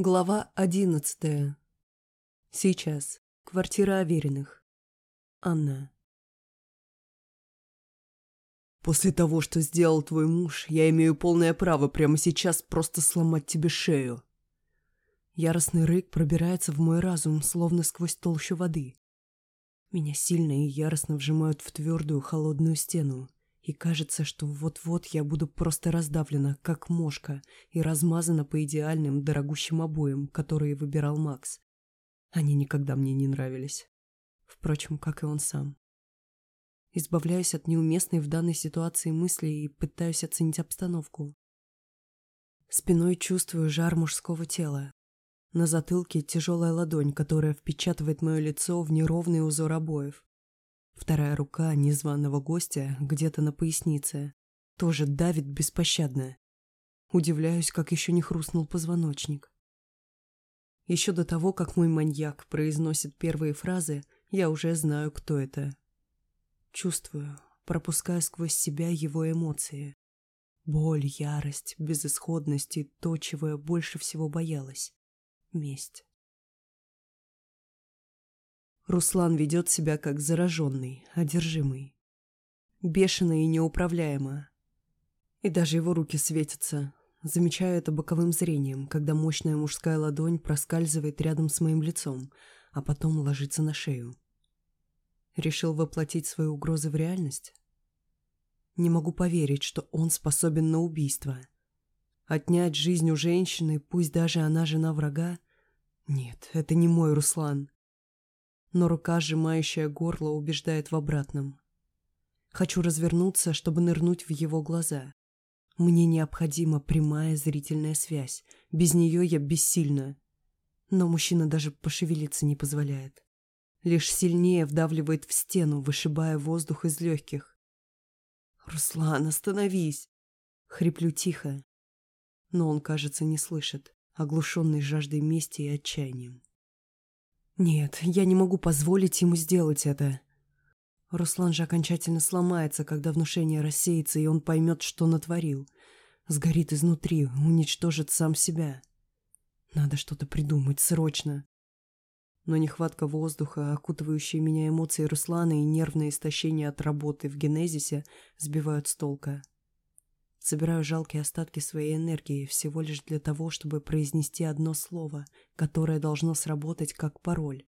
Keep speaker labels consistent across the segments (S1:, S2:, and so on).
S1: Глава одиннадцатая. Сейчас. Квартира Авериных. Анна.
S2: После того, что сделал твой муж, я имею полное право прямо сейчас просто сломать тебе шею.
S1: Яростный рык пробирается в мой разум, словно сквозь толщу воды. Меня сильно и яростно вжимают в твердую холодную стену, и кажется, что вот-вот я буду просто раздавлена, как мошка, и размазана по идеальным, дорогущим обоям, которые выбирал Макс. Они никогда мне не нравились. Впрочем, как и он сам. Избавляюсь от неуместной в данной ситуации мысли и пытаюсь оценить обстановку. Спиной чувствую жар мужского тела. На затылке тяжелая ладонь, которая впечатывает мое лицо в неровный узор обоев. Вторая рука незваного гостя где-то на пояснице. Тоже давит беспощадно. Удивляюсь, как еще не хрустнул позвоночник. Еще до того, как мой маньяк произносит первые фразы, я уже знаю, кто это. Чувствую, пропуская сквозь себя его эмоции. Боль, ярость, безысходность и то, чего я больше всего боялась. Месть. Руслан ведет себя как зараженный, одержимый. Бешено и неуправляемо. И даже его руки светятся. Замечаю это боковым зрением, когда мощная мужская ладонь проскальзывает рядом с моим лицом, а потом ложится на шею. Решил воплотить свои угрозы в реальность? Не могу поверить, что он способен на убийство. Отнять жизнь у женщины, пусть даже она жена врага? Нет, это не мой Руслан но рука, сжимающая горло, убеждает в обратном. Хочу развернуться, чтобы нырнуть в его глаза. Мне необходима прямая зрительная связь. Без нее я бессильна. Но мужчина даже пошевелиться не позволяет. Лишь сильнее вдавливает в стену, вышибая воздух из легких. «Руслан, остановись!» Хриплю тихо. Но он, кажется, не слышит, оглушенный жаждой мести и отчаянием. Нет, я не могу позволить ему сделать это. Руслан же окончательно сломается, когда внушение рассеется, и он поймет, что натворил. Сгорит изнутри, уничтожит сам себя. Надо что-то придумать, срочно. Но нехватка воздуха, окутывающие меня эмоции Руслана и нервное истощение от работы в генезисе сбивают с толка. Собираю жалкие остатки своей энергии всего лишь для того, чтобы произнести одно слово, которое должно сработать как пароль.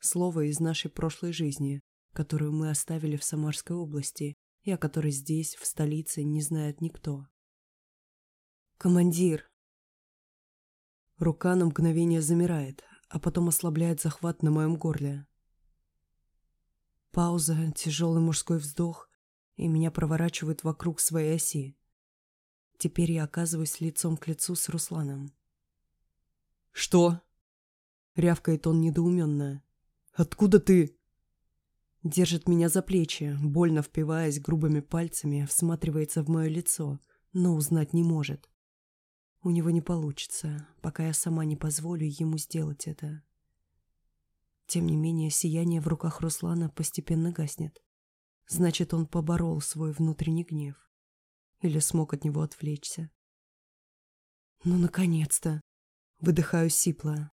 S1: Слово из нашей прошлой жизни, которую мы оставили в Самарской области и о которой здесь, в столице, не знает никто. «Командир!» Рука на мгновение замирает, а потом ослабляет захват на моем горле. Пауза, тяжелый мужской вздох, и меня проворачивает вокруг своей оси. Теперь я оказываюсь лицом к лицу с Русланом.
S2: «Что?» — рявкает он недоуменно. «Откуда ты?»
S1: Держит меня за плечи, больно впиваясь грубыми пальцами, всматривается в мое лицо, но узнать не может. У него не получится, пока я сама не позволю ему сделать это. Тем не менее, сияние в руках Руслана постепенно гаснет. Значит, он поборол свой внутренний гнев. Или смог от него отвлечься. Ну, наконец-то! Выдыхаю сипло.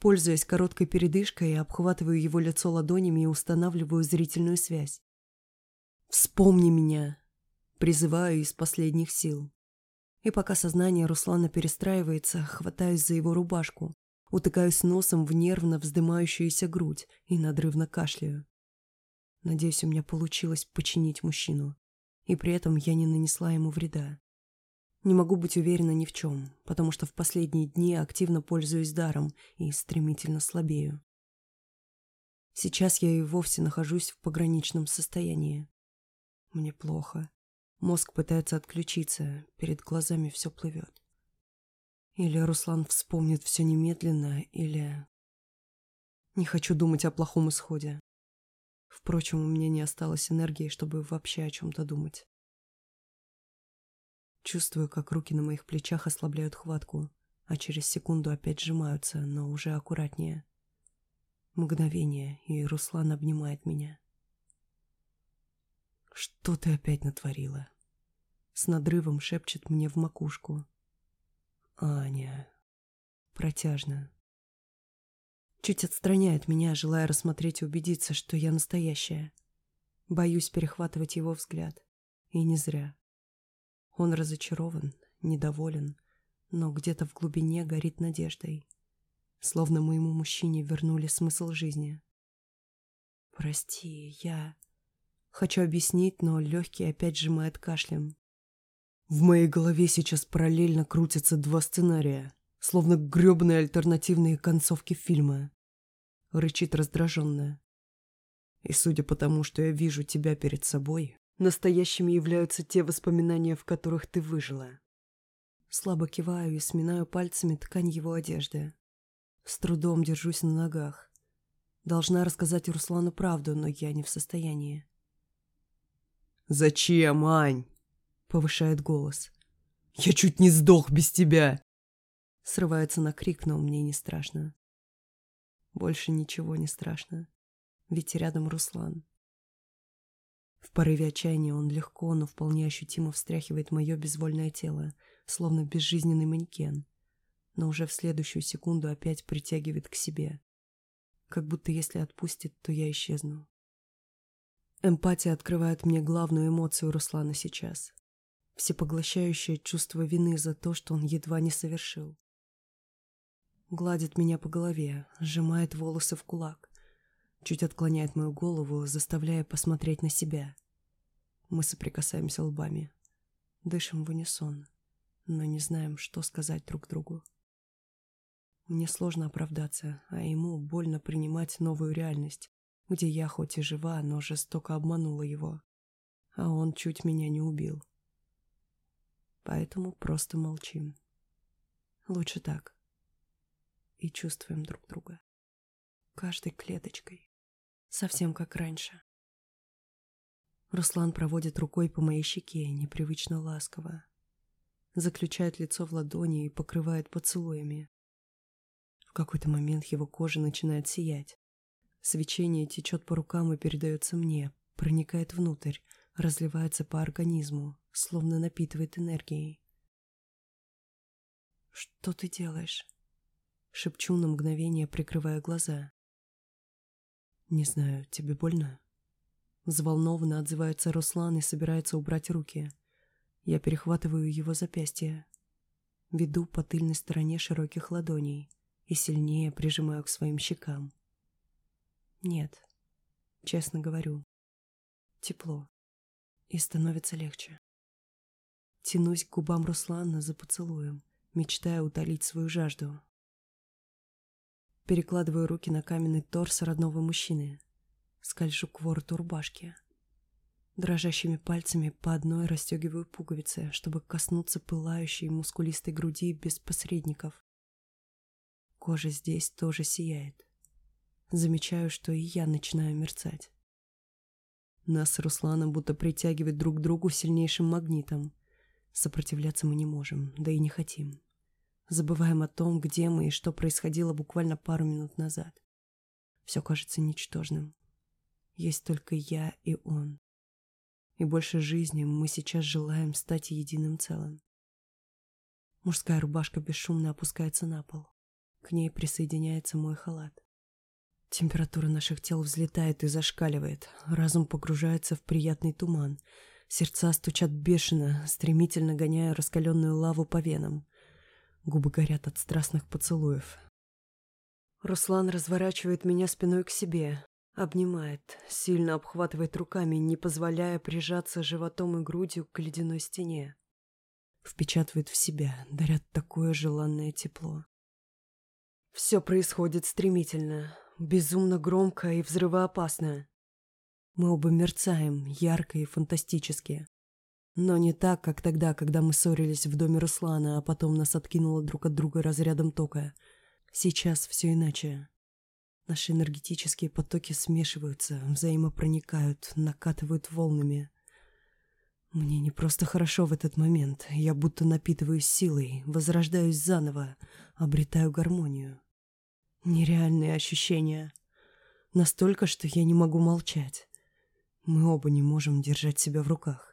S1: Пользуясь короткой передышкой, я обхватываю его лицо ладонями и устанавливаю зрительную связь. «Вспомни меня!» Призываю из последних сил. И пока сознание Руслана перестраивается, хватаюсь за его рубашку, утыкаюсь носом в нервно вздымающуюся грудь и надрывно кашляю. Надеюсь, у меня получилось починить мужчину и при этом я не нанесла ему вреда. Не могу быть уверена ни в чем, потому что в последние дни активно пользуюсь даром и стремительно слабею. Сейчас я и вовсе нахожусь в пограничном состоянии. Мне плохо. Мозг пытается отключиться, перед глазами все плывет. Или Руслан вспомнит все немедленно, или... Не хочу думать о плохом исходе. Впрочем, у меня не осталось энергии, чтобы вообще о чем-то думать. Чувствую, как руки на моих плечах ослабляют хватку, а через секунду опять сжимаются, но уже аккуратнее. Мгновение, и Руслан обнимает меня. «Что ты опять натворила?» С надрывом шепчет мне в макушку. «Аня...» протяжно. Чуть отстраняет меня, желая рассмотреть и убедиться, что я настоящая. Боюсь перехватывать его взгляд. И не зря. Он разочарован, недоволен, но где-то в глубине горит надеждой. Словно моему мужчине вернули смысл жизни. «Прости, я...» Хочу объяснить, но легкий опять сжимает кашлем.
S2: В моей голове сейчас параллельно крутятся два сценария, словно гребные альтернативные концовки фильма. Рычит раздраженно. И судя по тому, что я вижу тебя перед собой, настоящими являются те воспоминания, в которых ты выжила.
S1: Слабо киваю и сминаю пальцами ткань его одежды. С трудом держусь на ногах. Должна рассказать Руслану правду, но я не в состоянии.
S2: «Зачем, Ань?» — повышает голос. «Я чуть не сдох без тебя!»
S1: Срывается на крик, но мне не страшно. Больше ничего не страшно, ведь рядом Руслан. В порыве отчаяния он легко, но вполне ощутимо встряхивает мое безвольное тело, словно безжизненный манекен, но уже в следующую секунду опять притягивает к себе. Как будто если отпустит, то я исчезну. Эмпатия открывает мне главную эмоцию Руслана сейчас всепоглощающее чувство вины за то, что он едва не совершил. Гладит меня по голове, сжимает волосы в кулак, чуть отклоняет мою голову, заставляя посмотреть на себя. Мы соприкасаемся лбами, дышим в унисон, но не знаем, что сказать друг другу. Мне сложно оправдаться, а ему больно принимать новую реальность, где я хоть и жива, но жестоко обманула его, а он чуть меня не убил поэтому просто молчим. Лучше так. И чувствуем друг друга. Каждой клеточкой. Совсем как раньше. Руслан проводит рукой по моей щеке, непривычно ласково. Заключает лицо в ладони и покрывает поцелуями. В какой-то момент его кожа начинает сиять. Свечение течет по рукам и передается мне, проникает внутрь, разливается по организму, словно напитывает энергией. «Что ты делаешь?» Шепчу на мгновение, прикрывая глаза. «Не знаю, тебе больно?» Взволнованно отзывается Руслан и собирается убрать руки. Я перехватываю его запястье. Веду по тыльной стороне широких ладоней и сильнее прижимаю к своим щекам. Нет, честно говорю. Тепло и становится легче. Тянусь к губам Руслана за поцелуем, мечтая утолить свою жажду. Перекладываю руки на каменный торс родного мужчины. Скольжу к вороту рубашки. Дрожащими пальцами по одной расстегиваю пуговицы, чтобы коснуться пылающей мускулистой груди без посредников. Кожа здесь тоже сияет. Замечаю, что и я начинаю мерцать. Нас с Русланом будто притягивает друг к другу сильнейшим магнитом. Сопротивляться мы не можем, да и не хотим. Забываем о том, где мы и что происходило буквально пару минут назад. Все кажется ничтожным. Есть только я и он. И больше жизни мы сейчас желаем стать единым целым. Мужская рубашка бесшумно опускается на пол. К ней присоединяется мой халат. Температура наших тел взлетает и зашкаливает. Разум погружается в приятный туман. Сердца стучат бешено, стремительно гоняя раскаленную лаву по венам. Губы горят от страстных поцелуев. Руслан разворачивает меня спиной к себе, обнимает, сильно обхватывает руками, не позволяя прижаться животом и грудью к ледяной стене. Впечатывает в себя, дарят такое желанное тепло. Все происходит стремительно, безумно громко и взрывоопасно. Мы оба мерцаем, ярко и фантастически. Но не так, как тогда, когда мы ссорились в доме Руслана, а потом нас откинуло друг от друга разрядом тока. Сейчас все иначе. Наши энергетические потоки смешиваются, взаимопроникают, накатывают волнами. Мне не просто хорошо в этот момент. Я будто напитываюсь силой, возрождаюсь заново, обретаю гармонию. Нереальные ощущения. Настолько, что я не могу молчать. Мы оба не можем держать себя в руках.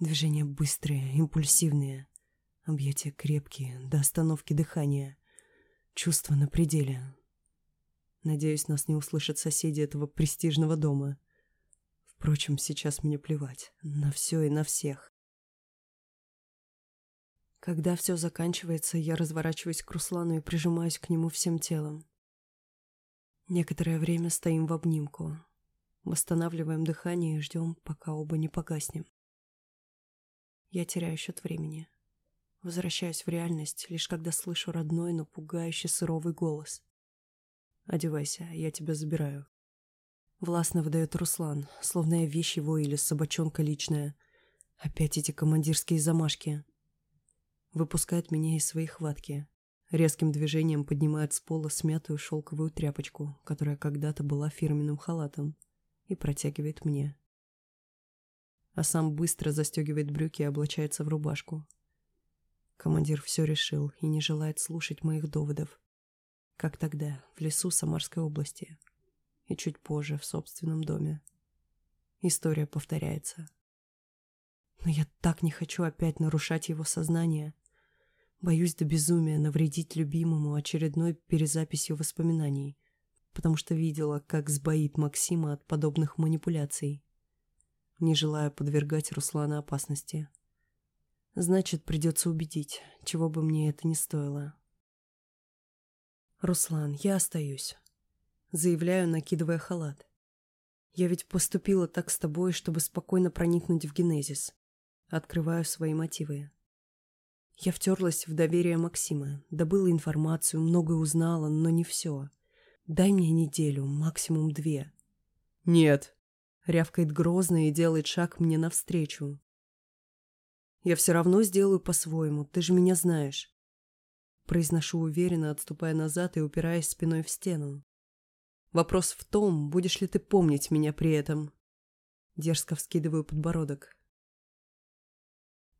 S1: Движения быстрые, импульсивные. Объятия крепкие, до остановки дыхания. Чувство на пределе. Надеюсь, нас не услышат соседи этого престижного дома. Впрочем, сейчас мне плевать. На все и на всех. Когда все заканчивается, я разворачиваюсь к Руслану и прижимаюсь к нему всем телом. Некоторое время стоим в обнимку. Восстанавливаем дыхание и ждем, пока оба не погаснем. Я теряю счет времени. Возвращаюсь в реальность, лишь когда слышу родной, но пугающий суровый голос. «Одевайся, я тебя забираю». Властно выдает Руслан, словно я вещь его или собачонка личная. Опять эти командирские замашки выпускает меня из своей хватки. Резким движением поднимает с пола смятую шелковую тряпочку, которая когда-то была фирменным халатом, и протягивает мне. А сам быстро застегивает брюки и облачается в рубашку. Командир все решил и не желает слушать моих доводов. Как тогда, в лесу Самарской области. И чуть позже в собственном доме. История повторяется. Но я так не хочу опять нарушать его сознание, Боюсь до безумия навредить любимому очередной перезаписью воспоминаний, потому что видела, как сбоит Максима от подобных манипуляций. Не желаю подвергать Руслана опасности. Значит, придется убедить, чего бы мне это ни стоило. «Руслан, я остаюсь», — заявляю, накидывая халат. «Я ведь поступила так с тобой, чтобы спокойно проникнуть в генезис. Открываю свои мотивы. Я втерлась в доверие Максима, добыла информацию, многое узнала, но не все. Дай мне неделю, максимум две.
S2: «Нет», —
S1: рявкает грозно и делает шаг мне навстречу. «Я все равно сделаю по-своему, ты же меня знаешь». Произношу уверенно, отступая назад и упираясь спиной в стену. «Вопрос в том, будешь ли ты помнить меня при этом?» Дерзко вскидываю подбородок.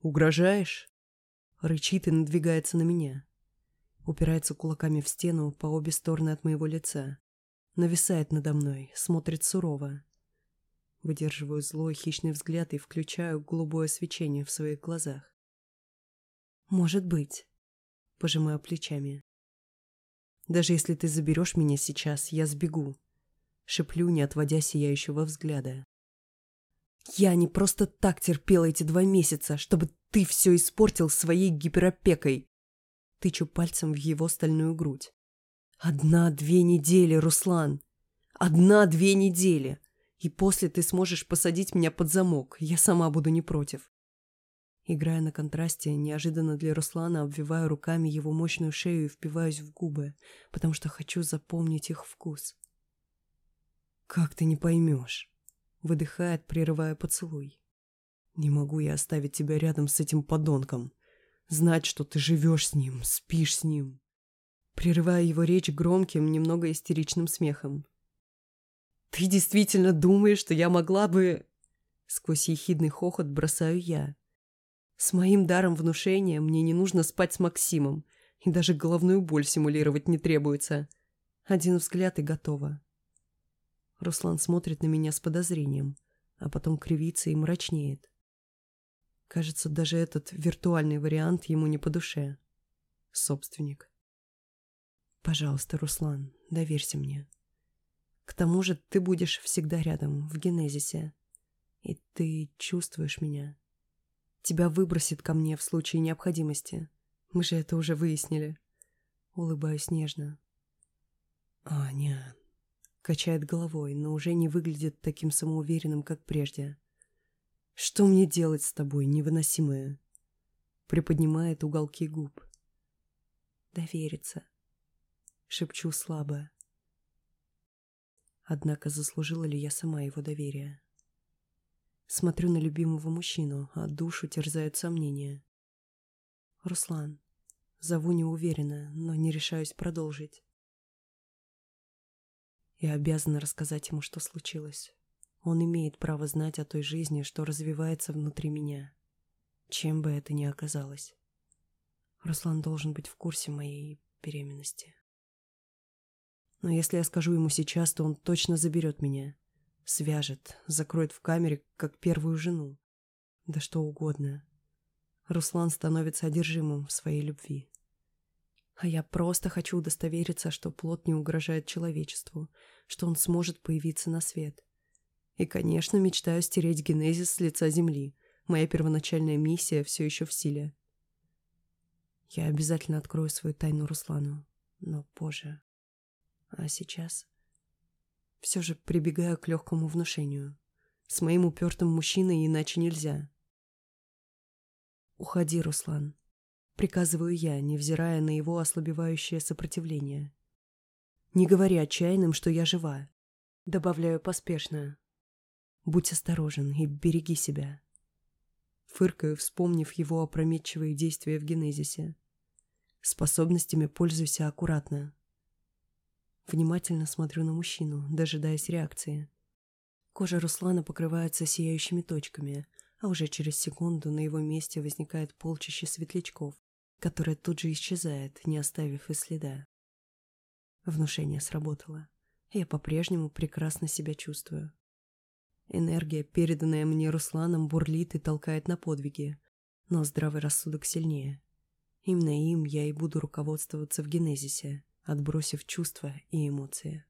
S2: «Угрожаешь?»
S1: рычит и надвигается на меня. Упирается кулаками в стену по обе стороны от моего лица. Нависает надо мной, смотрит сурово. Выдерживаю злой хищный взгляд и включаю голубое свечение в своих глазах. «Может быть», — пожимаю плечами. «Даже если ты заберешь меня сейчас, я сбегу», — шеплю, не отводя сияющего взгляда. «Я не просто так терпела эти два месяца, чтобы ты все испортил своей гиперопекой. Тычу пальцем в его стальную грудь. Одна-две недели, Руслан. Одна-две недели. И после ты сможешь посадить меня под замок. Я сама буду не против. Играя на контрасте, неожиданно для Руслана обвиваю руками его мощную шею и впиваюсь в губы, потому что хочу запомнить их вкус. «Как ты не поймешь?» — выдыхает, прерывая поцелуй. Не могу я оставить тебя рядом с этим подонком. Знать, что ты живешь с ним, спишь с ним. Прерывая его речь громким, немного истеричным смехом. Ты действительно думаешь, что я могла бы... Сквозь ехидный хохот бросаю я. С моим даром внушения мне не нужно спать с Максимом, и даже головную боль симулировать не требуется. Один взгляд и готово. Руслан смотрит на меня с подозрением, а потом кривится и мрачнеет. Кажется, даже этот виртуальный вариант ему не по душе. Собственник. Пожалуйста, Руслан, доверься мне. К тому же ты будешь всегда рядом, в генезисе. И ты чувствуешь меня. Тебя выбросит ко мне в случае необходимости. Мы же это уже выяснили. Улыбаюсь нежно. Аня. Качает головой, но уже не выглядит таким самоуверенным, как прежде. Что мне делать с тобой, невыносимое? Приподнимает уголки губ. Довериться. Шепчу слабо. Однако заслужила ли я сама его доверия? Смотрю на любимого мужчину, а душу терзают сомнения. Руслан. Зову неуверенно, но не решаюсь продолжить. Я обязана рассказать ему, что случилось. Он имеет право знать о той жизни, что развивается внутри меня. Чем бы это ни оказалось. Руслан должен быть в курсе моей беременности. Но если я скажу ему сейчас, то он точно заберет меня. Свяжет, закроет в камере, как первую жену. Да что угодно. Руслан становится одержимым в своей любви. А я просто хочу удостовериться, что плод не угрожает человечеству, что он сможет появиться на свет. И, конечно, мечтаю стереть генезис с лица Земли. Моя первоначальная миссия все еще в силе. Я обязательно открою свою тайну Руслану, но позже. А сейчас все же прибегаю к легкому внушению. С моим упертым мужчиной иначе нельзя. «Уходи, Руслан», — приказываю я, невзирая на его ослабевающее сопротивление. «Не говори отчаянным, что я жива», — добавляю поспешно. «Будь осторожен и береги себя». Фыркаю, вспомнив его опрометчивые действия в генезисе. Способностями пользуйся аккуратно. Внимательно смотрю на мужчину, дожидаясь реакции. Кожа Руслана покрывается сияющими точками, а уже через секунду на его месте возникает полчище светлячков, которое тут же исчезает, не оставив и следа. Внушение сработало. Я по-прежнему прекрасно себя чувствую. Энергия, переданная мне Русланом, бурлит и толкает на подвиги, но здравый рассудок сильнее. Именно им я и буду руководствоваться в генезисе, отбросив чувства и эмоции.